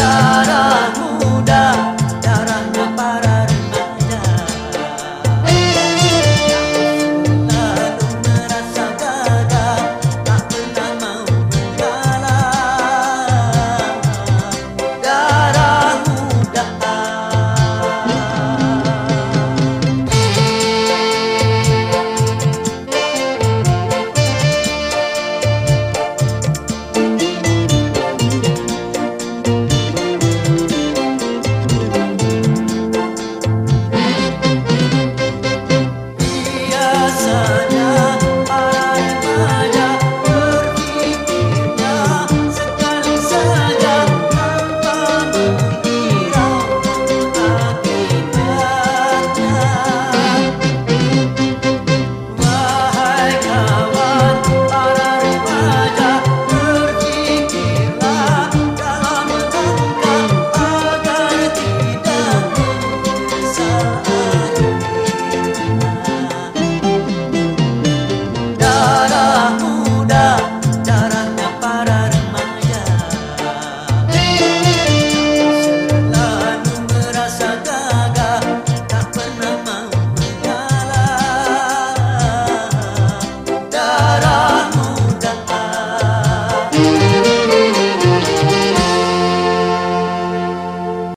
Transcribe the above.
Love.